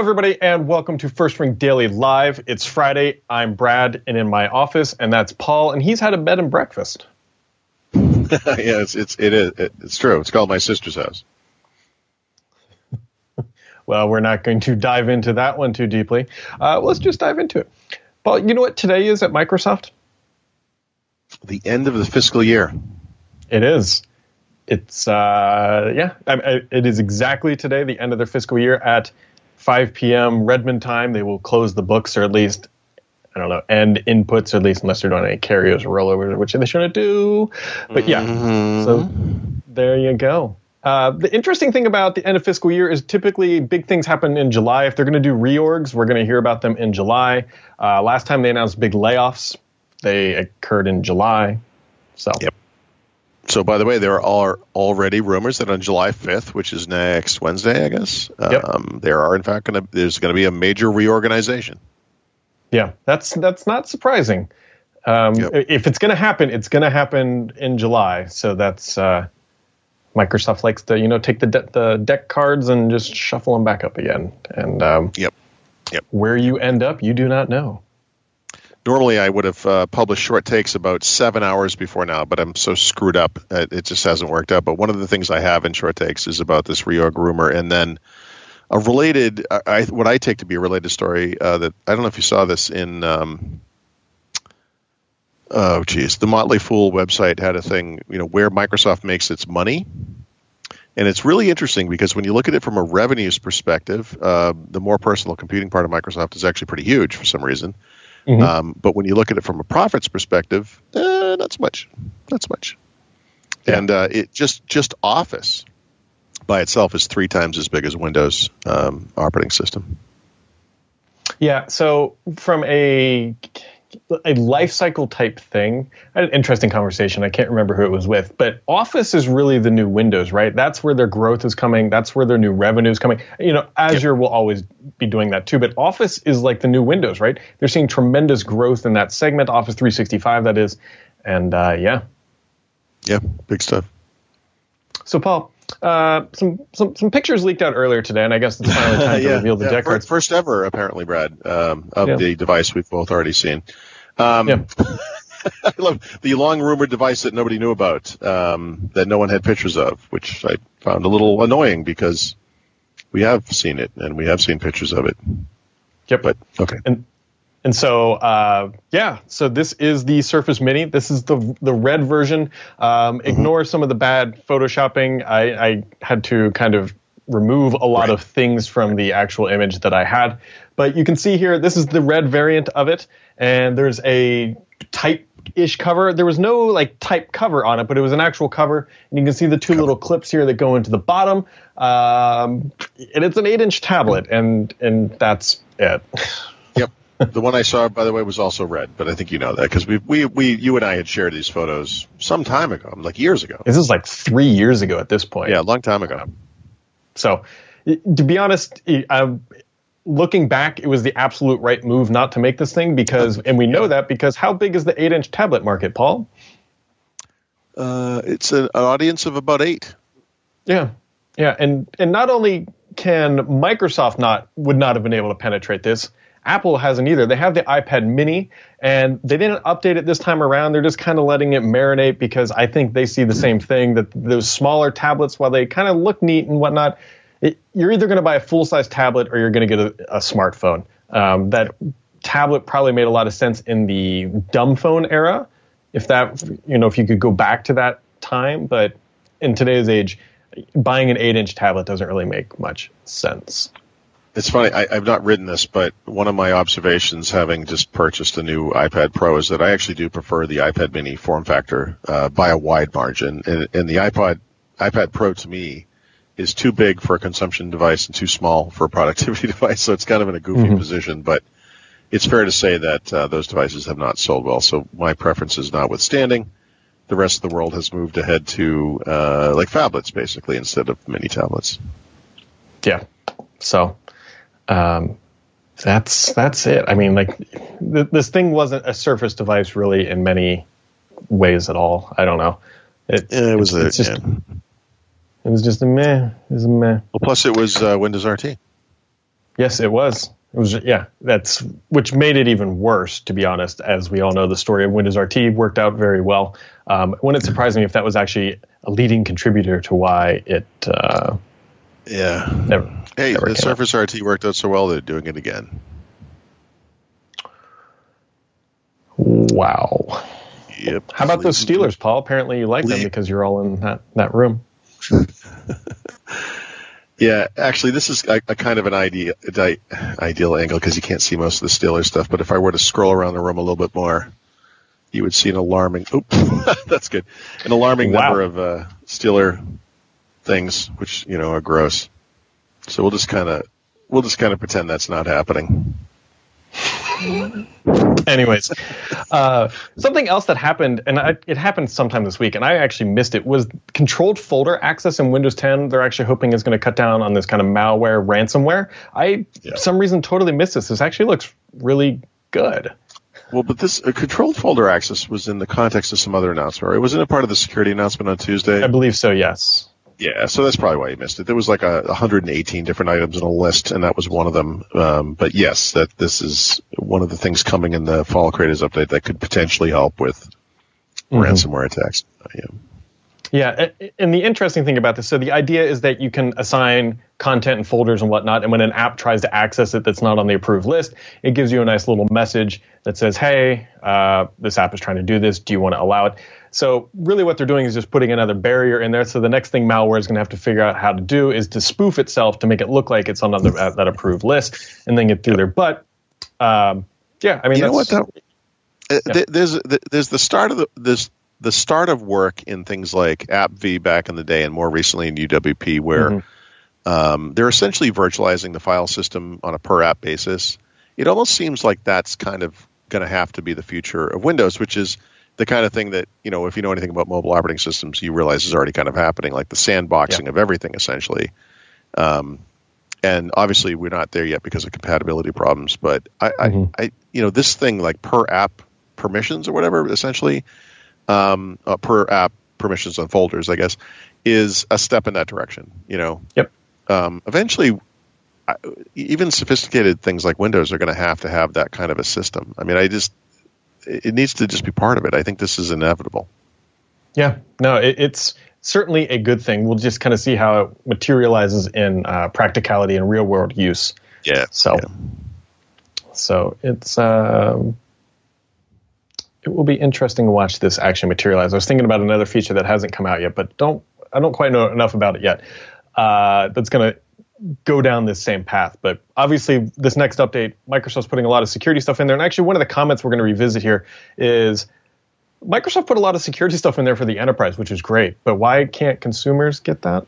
everybody, and welcome to First Ring Daily Live. It's Friday. I'm Brad, and in my office, and that's Paul, and he's had a bed and breakfast. yeah, it's it's it is it's true. It's called my sister's house. well, we're not going to dive into that one too deeply. Uh, let's just dive into it. Paul, you know what today is at Microsoft? The end of the fiscal year. It is. It's uh, yeah, I, I, it is exactly today, the end of their fiscal year at 5 p.m. Redmond time. They will close the books, or at least I don't know, end inputs, or at least unless they're doing any carryovers or rollovers, which they shouldn't do. But yeah, mm-hmm. so there you go. Uh, the interesting thing about the end of fiscal year is typically big things happen in July. If they're going to do reorgs, we're going to hear about them in July. Uh, last time they announced big layoffs, they occurred in July. So. So, by the way, there are already rumors that on July 5th, which is next Wednesday, I guess, yep. um, there are in fact going to there's going to be a major reorganization. Yeah, that's that's not surprising. Um, yep. If it's going to happen, it's going to happen in July. So that's uh, Microsoft likes to you know take the de- the deck cards and just shuffle them back up again. And um, yep, yep. Where you end up, you do not know normally I would have uh, published short takes about seven hours before now, but I'm so screwed up. Uh, it just hasn't worked out. But one of the things I have in short takes is about this reorg rumor. And then a related, I, what I take to be a related story uh, that I don't know if you saw this in, um, oh, geez, the Motley Fool website had a thing, you know, where Microsoft makes its money. And it's really interesting because when you look at it from a revenues perspective, uh, the more personal computing part of Microsoft is actually pretty huge for some reason. Mm-hmm. Um, but when you look at it from a profits perspective, eh, not so much, not so much. Yeah. And uh, it just just Office by itself is three times as big as Windows um, operating system. Yeah. So from a a life cycle type thing. An interesting conversation. I can't remember who it was with, but Office is really the new Windows, right? That's where their growth is coming. That's where their new revenue is coming. You know, Azure yep. will always be doing that too, but Office is like the new Windows, right? They're seeing tremendous growth in that segment, Office 365, that is. And uh, yeah. Yeah, big stuff. So, Paul, uh, some, some some pictures leaked out earlier today, and I guess it's finally time yeah, to reveal the yeah, deck cards. First ever, apparently, Brad, um, of yeah. the device we've both already seen. Um, yeah. I love the long rumored device that nobody knew about, um, that no one had pictures of, which I found a little annoying because we have seen it and we have seen pictures of it. Yep. But okay. And and so, uh, yeah, so this is the Surface Mini. This is the the red version. Um, mm-hmm. Ignore some of the bad photoshopping. I, I, had to kind of remove a lot right. of things from the actual image that I had. But you can see here, this is the red variant of it, and there's a type ish cover. There was no like type cover on it, but it was an actual cover, and you can see the two little clips here that go into the bottom. Um, and it's an eight inch tablet, and and that's it. the one I saw, by the way, was also red, but I think you know that because we, we, we, you and I had shared these photos some time ago, like years ago. This is like three years ago at this point. Yeah, a long time ago. So, to be honest, I'm, looking back, it was the absolute right move not to make this thing because, and we know that because how big is the eight-inch tablet market, Paul? Uh, it's an audience of about eight. Yeah, yeah, and and not only can Microsoft not would not have been able to penetrate this Apple hasn't either. They have the iPad mini and they didn't update it this time around. They're just kind of letting it marinate because I think they see the same thing that those smaller tablets, while they kind of look neat and whatnot, it, you're either going to buy a full size tablet or you're going to get a, a smartphone. Um, that tablet probably made a lot of sense in the dumb phone era. If that, you know, if you could go back to that time, but in today's age, buying an eight inch tablet doesn't really make much sense. It's funny. I, have not written this, but one of my observations, having just purchased a new iPad Pro, is that I actually do prefer the iPad Mini form factor uh, by a wide margin. And, and, the iPod iPad Pro to me is too big for a consumption device and too small for a productivity device. So it's kind of in a goofy mm-hmm. position. But it's fair to say that uh, those devices have not sold well. So my preferences notwithstanding, the rest of the world has moved ahead to uh, like phablets basically instead of mini tablets. Yeah. So um, that's that's it. I mean, like th- this thing wasn't a Surface device really in many ways at all. I don't know. It, yeah, it was a, just, yeah. it was just a meh. It was a meh. Well, plus it was uh, Windows RT. Yes, it was. It was yeah. That's which made it even worse, to be honest. As we all know, the story of Windows RT worked out very well. Um, wouldn't it surprise me if that was actually a leading contributor to why it. Uh, yeah. Never, hey, never the came out. Surface RT worked out so well; they're doing it again. Wow. Yep. How about those Steelers, Paul? Apparently you like them because you're all in that, that room. Yeah, actually, this is a, a kind of an ideal di- ideal angle because you can't see most of the Steelers stuff. But if I were to scroll around the room a little bit more, you would see an alarming. Oop, that's good. An alarming Wow. number of uh, Steeler things, which you know are gross. So we'll just kind of we'll just kind of pretend that's not happening. Anyways, uh, something else that happened, and I, it happened sometime this week, and I actually missed it, was controlled folder access in Windows 10. They're actually hoping is going to cut down on this kind of malware ransomware. I, Yeah. for some reason, totally missed this. This actually looks really good. Well, but this uh, controlled folder access was in the context of some other announcement. Right? Wasn't it part of the security announcement on Tuesday? I believe so. Yes. Yeah, so that's probably why you missed it. There was like a 118 different items in a list, and that was one of them. Um, but yes, that this is one of the things coming in the Fall Creators update that could potentially help with ransomware attacks. Uh, yeah. Yeah, and the interesting thing about this, so the idea is that you can assign content and folders and whatnot, and when an app tries to access it that's not on the approved list, it gives you a nice little message that says, "Hey, uh, this app is trying to do this. Do you want to allow it?" So really, what they're doing is just putting another barrier in there. So the next thing malware is going to have to figure out how to do is to spoof itself to make it look like it's on the, uh, that approved list, and then get through there. But um, yeah, I mean, You know what though? Uh, th- There's there's the start of the this the start of work in things like AppV back in the day, and more recently in UWP, where Mm-hmm. um, they're essentially virtualizing the file system on a per app basis. It almost seems like that's kind of going to have to be the future of Windows, which is the kind of thing that you know if you know anything about mobile operating systems, you realize is already kind of happening, like the sandboxing of everything essentially. Um, and obviously we're not there yet because of compatibility problems. But I, Mhm. I, I, you know, this thing like per app permissions or whatever, essentially, um, uh, per app permissions on folders, I guess, is a step in that direction. You know, Yep. um, eventually, I, even sophisticated things like Windows are going to have to have that kind of a system. I mean, I just, it needs to just be part of it. I think this is inevitable. Yeah, no, it, it's certainly a good thing. We'll just kind of see how it materializes in uh, practicality and real world use. Yeah. So, Yeah. so it's um, it will be interesting to watch this actually materialize. I was thinking about another feature that hasn't come out yet, but don't I don't quite know enough about it yet. Uh, that's going to go down this same path. But obviously, this next update, Microsoft's putting a lot of security stuff in there. And actually, one of the comments we're going to revisit here is Microsoft put a lot of security stuff in there for the enterprise, which is great. But why can't consumers get that?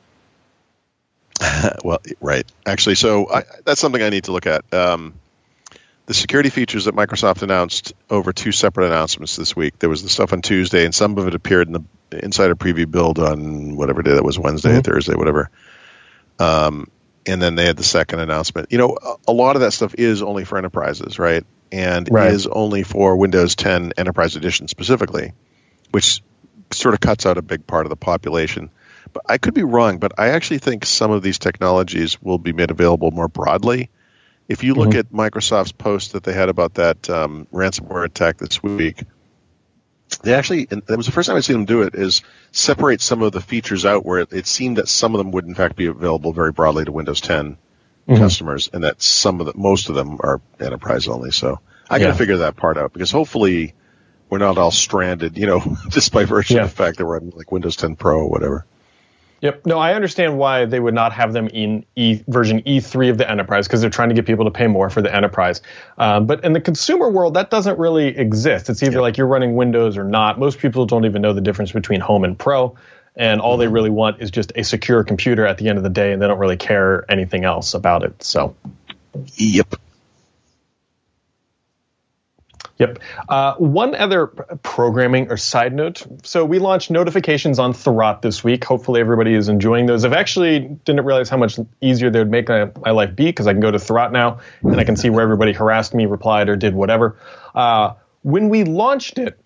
well, right. Actually, so I, that's something I need to look at. Um, the security features that Microsoft announced over two separate announcements this week. There was the stuff on Tuesday, and some of it appeared in the Insider Preview build on whatever day that was, Wednesday, Mhm. Thursday, whatever. Um, and then they had the second announcement. You know, a- lot of that stuff is only for enterprises, right? And Right. is only for Windows 10 Enterprise Edition specifically, which sort of cuts out a big part of the population. But I could be wrong, but I actually think some of these technologies will be made available more broadly. If you look Mhm. at Microsoft's post that they had about that um, ransomware attack this week, they actually, and that was the first time I'd seen them do it, is separate some of the features out where it, it seemed that some of them would in fact be available very broadly to Windows 10 Mhm. customers, and that some of the, most of them are enterprise only. So I got to figure that part out because hopefully we're not all stranded, you know, just by virtue Yeah. of the fact that we're on like Windows 10 Pro or whatever. Yep. No, I understand why they would not have them in e, version E3 of the enterprise because they're trying to get people to pay more for the enterprise. Um, but in the consumer world, that doesn't really exist. It's either like you're running Windows or not. Most people don't even know the difference between Home and Pro. And all they really want is just a secure computer at the end of the day, and they don't really care anything else about it. So, Yep. Yep. Uh, one other programming or side note. So we launched notifications on Thurrott this week. Hopefully everybody is enjoying those. I've actually didn't realize how much easier they would make my, my life be because I can go to Thurrott now and I can see where everybody harassed me, replied, or did whatever. Uh, when we launched it,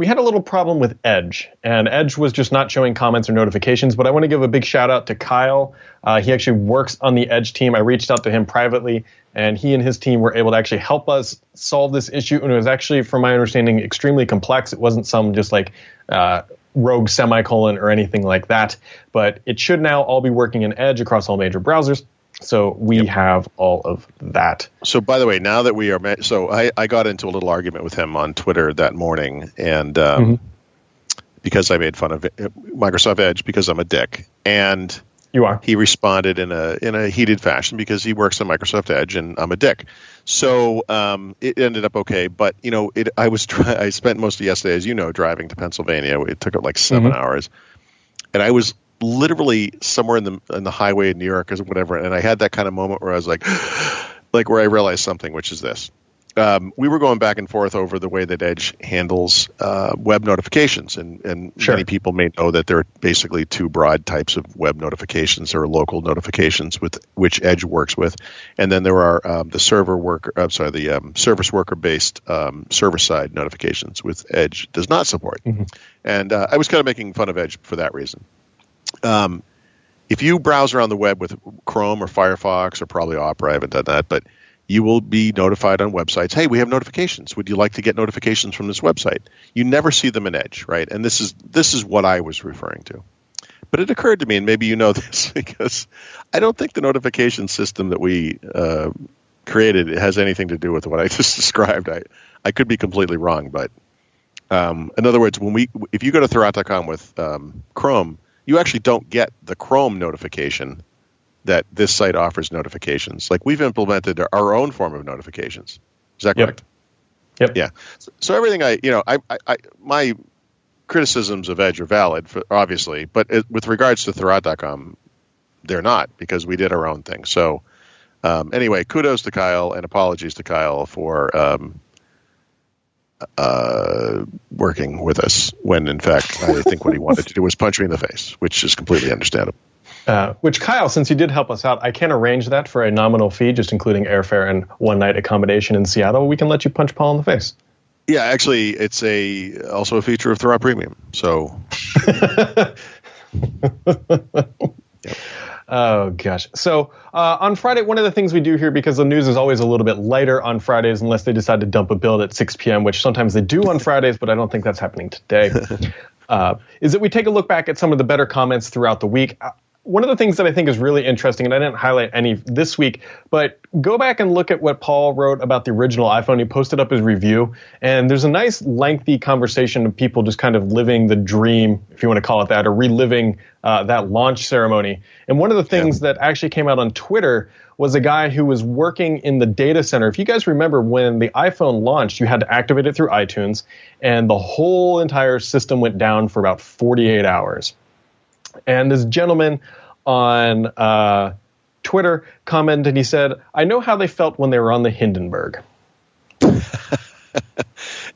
we had a little problem with Edge, and Edge was just not showing comments or notifications. But I want to give a big shout out to Kyle. Uh, he actually works on the Edge team. I reached out to him privately, and he and his team were able to actually help us solve this issue. And it was actually, from my understanding, extremely complex. It wasn't some just like uh, rogue semicolon or anything like that. But it should now all be working in Edge across all major browsers. So we yep. have all of that. So by the way, now that we are, so I, I got into a little argument with him on Twitter that morning, and um, mm-hmm. because I made fun of Microsoft Edge because I'm a dick, and you are. He responded in a in a heated fashion because he works on Microsoft Edge, and I'm a dick. So um, it ended up okay, but you know, it, I was try- I spent most of yesterday, as you know, driving to Pennsylvania. It took up like 7 mm-hmm. hours, and I was literally somewhere in the in the highway in New York or whatever, and I had that kind of moment where I was like, like where I realized something, which is this. Um, we were going back and forth over the way that Edge handles uh, web notifications, and, and sure. many people may know that there are basically two broad types of web notifications. There are local notifications with which Edge works with, and then there are um, the server worker, I'm sorry, the um, service worker based um, server side notifications, with Edge does not support. Mm-hmm. And uh, I was kind of making fun of Edge for that reason. Um, if you browse around the web with Chrome or Firefox or probably Opera, I haven't done that, but you will be notified on websites. Hey, we have notifications. Would you like to get notifications from this website? You never see them in Edge, right? And this is this is what I was referring to. But it occurred to me, and maybe you know this because I don't think the notification system that we uh, created has anything to do with what I just described. I I could be completely wrong, but um, in other words, when we if you go to Thurrott.com with um, Chrome you actually don't get the Chrome notification that this site offers notifications. Like we've implemented our own form of notifications. Is that correct? Yep. Yeah. So, so everything I, you know, I, I, I, my criticisms of Edge are valid, for, obviously, but it, with regards to Thurrott.com, they're not because we did our own thing. So um, anyway, kudos to Kyle and apologies to Kyle for um, uh, working with us when in fact I think what he wanted to do was punch me in the face, which is completely understandable. Uh, which Kyle, since you did help us out, I can arrange that for a nominal fee, just including airfare and one night accommodation in Seattle. We can let you punch Paul in the face. Yeah, actually, it's a also a feature of Thurrott Premium. So. yep. Oh gosh. So uh, on Friday, one of the things we do here because the news is always a little bit lighter on Fridays, unless they decide to dump a build at 6 p.m., which sometimes they do on Fridays, but I don't think that's happening today. Uh, is that we take a look back at some of the better comments throughout the week one of the things that I think is really interesting, and I didn't highlight any this week, but go back and look at what Paul wrote about the original iPhone. He posted up his review, and there's a nice, lengthy conversation of people just kind of living the dream, if you want to call it that, or reliving uh, that launch ceremony. And one of the things yeah. that actually came out on Twitter was a guy who was working in the data center. If you guys remember when the iPhone launched, you had to activate it through iTunes, and the whole entire system went down for about 48 hours. And this gentleman on uh, Twitter commented, and he said, I know how they felt when they were on the Hindenburg.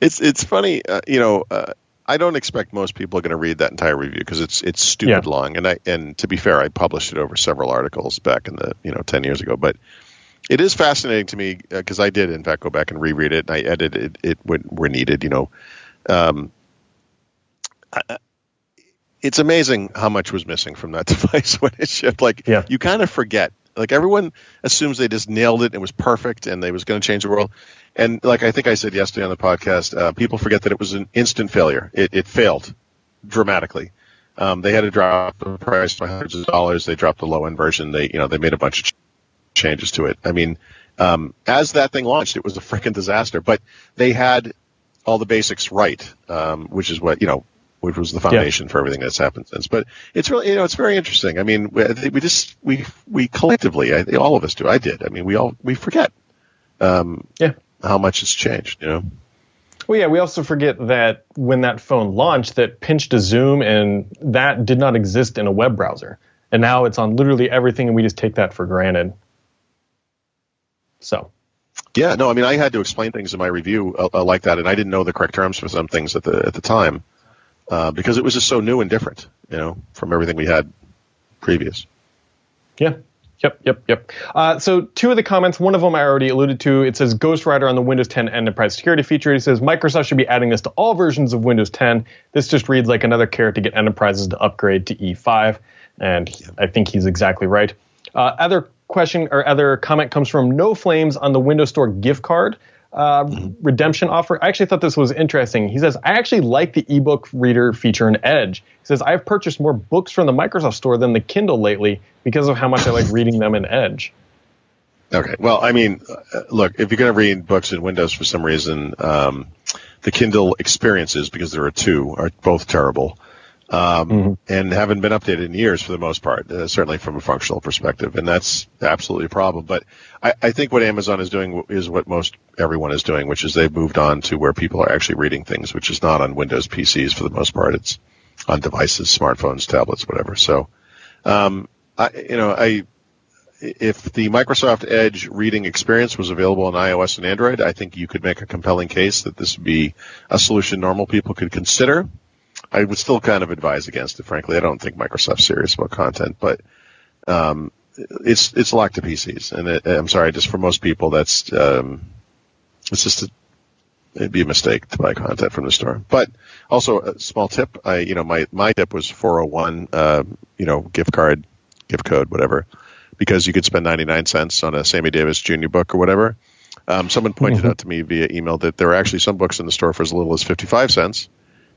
it's it's funny, uh, you know. Uh, I don't expect most people are going to read that entire review because it's it's stupid yeah. long. And I and to be fair, I published it over several articles back in the you know ten years ago. But it is fascinating to me because uh, I did in fact go back and reread it and I edited it, it when, where needed. You know, um, I, it's amazing how much was missing from that device when it shipped. Like yeah. you kind of forget. Like everyone assumes they just nailed it and it was perfect and they was going to change the world. And like I think I said yesterday on the podcast, uh, people forget that it was an instant failure. It, it failed dramatically. Um, they had to drop the price by hundreds of dollars. They dropped the low end version. They you know they made a bunch of ch- changes to it. I mean, um, as that thing launched, it was a freaking disaster. But they had all the basics right, um, which is what you know which was the foundation yeah. for everything that's happened since. But it's really, you know, it's very interesting. I mean, we, we just, we, we collectively, I, all of us do. I did. I mean, we all, we forget, um, yeah, how much has changed, you know? Well, yeah, we also forget that when that phone launched, that pinch to zoom and that did not exist in a web browser. And now it's on literally everything, and we just take that for granted. So. Yeah, no, I mean, I had to explain things in my review uh, uh, like that, and I didn't know the correct terms for some things at the at the time uh, because it was just so new and different, you know, from everything we had previous. Yeah. Yep, yep, yep. Uh, so two of the comments, one of them I already alluded to. It says Ghost Ghostwriter on the Windows 10 Enterprise Security feature. He says Microsoft should be adding this to all versions of Windows 10. This just reads like another carrot to get enterprises to upgrade to E5, and I think he's exactly right. Uh, other question or other comment comes from No Flames on the Windows Store gift card uh, redemption offer. I actually thought this was interesting. He says, I actually like the ebook reader feature in Edge. He says, I've purchased more books from the Microsoft Store than the Kindle lately because of how much I like reading them in Edge. Okay. Well, I mean, uh, look, if you're going to read books in Windows for some reason, um, the Kindle experiences, because there are two, are both terrible um, mm-hmm. and haven't been updated in years for the most part, uh, certainly from a functional perspective. And that's absolutely a problem. But I, I, think what Amazon is doing is what most everyone is doing, which is they've moved on to where people are actually reading things, which is not on Windows PCs for the most part. It's on devices, smartphones, tablets, whatever. So, um, I, you know, I, if the Microsoft Edge reading experience was available on iOS and Android, I think you could make a compelling case that this would be a solution normal people could consider. I would still kind of advise against it. Frankly, I don't think Microsoft's serious about content, but um, it's it's locked to PCs, and it, I'm sorry, just for most people, that's um, it's just a, it'd be a mistake to buy content from the store. But also, a small tip, I you know my my tip was 401, uh, you know, gift card, gift code, whatever, because you could spend 99 cents on a Sammy Davis Jr. book or whatever. Um, someone pointed mm-hmm. out to me via email that there are actually some books in the store for as little as 55 cents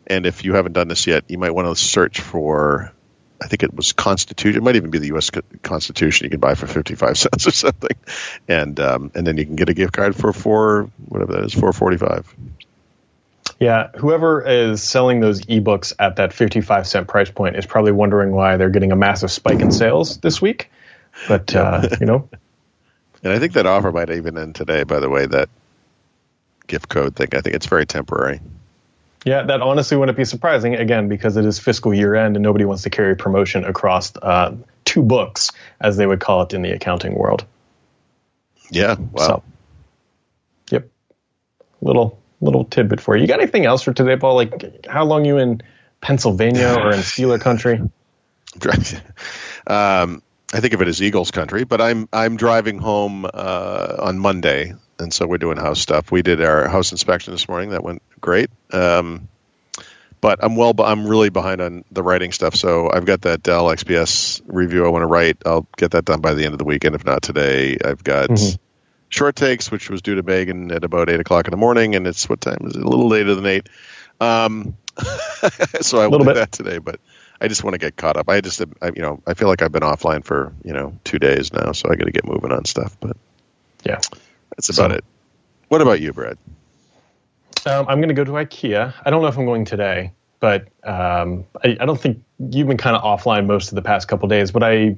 and if you haven't done this yet, you might want to search for, I think it was Constitution. It might even be the U.S. Constitution. You can buy for fifty-five cents or something, and um, and then you can get a gift card for four, whatever that is, four forty-five. Yeah, whoever is selling those ebooks at that 55 cent price point is probably wondering why they're getting a massive spike in sales this week. But, uh, you know. And I think that offer might even end today, by the way, that gift code thing. I think it's very temporary. Yeah, that honestly wouldn't be surprising again because it is fiscal year end and nobody wants to carry promotion across uh, two books, as they would call it in the accounting world. Yeah. Wow. So, yep. Little little tidbit for you. You got anything else for today, Paul? Like how long you in Pennsylvania or in Steeler country? um, I think of it as Eagles country, but I'm I'm driving home uh, on Monday and so we're doing house stuff. We did our house inspection this morning. That went great. Um, but I'm well, I'm really behind on the writing stuff. So I've got that Dell XPS review I want to write. I'll get that done by the end of the weekend, if not today. I've got mm-hmm. short takes, which was due to Megan at about eight o'clock in the morning, and it's what time is it? A little later than eight. Um, so I will do bit. that today, but I just want to get caught up. I just, I, you know, I feel like I've been offline for you know two days now, so I got to get moving on stuff. But yeah, that's about so, it. What about you, Brad? Um, I'm going to go to IKEA. I don't know if I'm going today, but um, I, I, don't think you've been kind of offline most of the past couple days. But I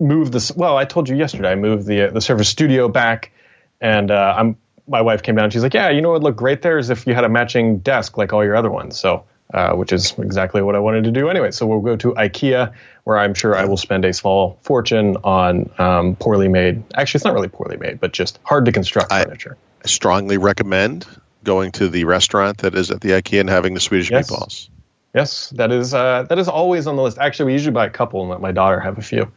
moved this. Well, I told you yesterday. I moved the the Surface Studio back, and uh, I'm. My wife came down. She's like, "Yeah, you know what would look great there is if you had a matching desk like all your other ones." So uh, which is exactly what I wanted to do anyway. So we'll go to IKEA, where I'm sure I will spend a small fortune on um, poorly made. Actually, it's not really poorly made, but just hard to construct furniture. I furniture. strongly recommend going to the restaurant that is at the IKEA and having the Swedish yes. meatballs. Yes, that is uh, that is always on the list. Actually, we usually buy a couple and let my daughter have a few.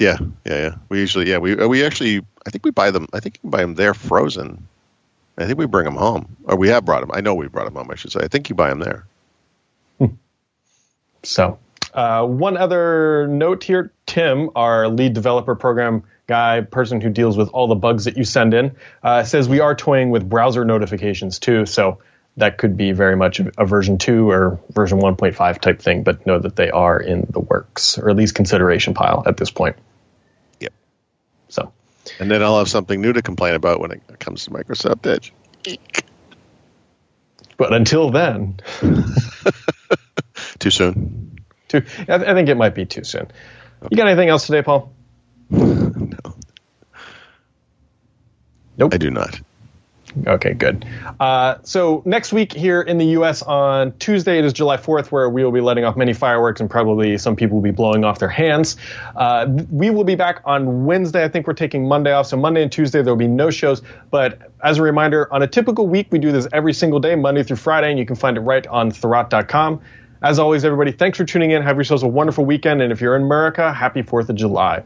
Yeah, yeah, yeah. We usually, yeah, we we actually, I think we buy them. I think we buy them there frozen. I think we bring them home, or we have brought them. I know we brought them home. I should say. I think you buy them there. So, uh, one other note here Tim, our lead developer program guy, person who deals with all the bugs that you send in, uh, says we are toying with browser notifications too. So, that could be very much a version 2 or version 1.5 type thing, but know that they are in the works, or at least consideration pile at this point. Yep. So. And then I'll have something new to complain about when it comes to Microsoft Edge. But until then. Too soon. Too. I, I think it might be too soon. Okay. You got anything else today, Paul? no. Nope. I do not. Okay, good. Uh, so next week here in the U.S. on Tuesday, it is July 4th, where we will be letting off many fireworks and probably some people will be blowing off their hands. Uh, we will be back on Wednesday. I think we're taking Monday off. So Monday and Tuesday, there will be no shows. But as a reminder, on a typical week, we do this every single day, Monday through Friday, and you can find it right on Thurrott.com. As always, everybody, thanks for tuning in. Have yourselves a wonderful weekend. And if you're in America, happy 4th of July.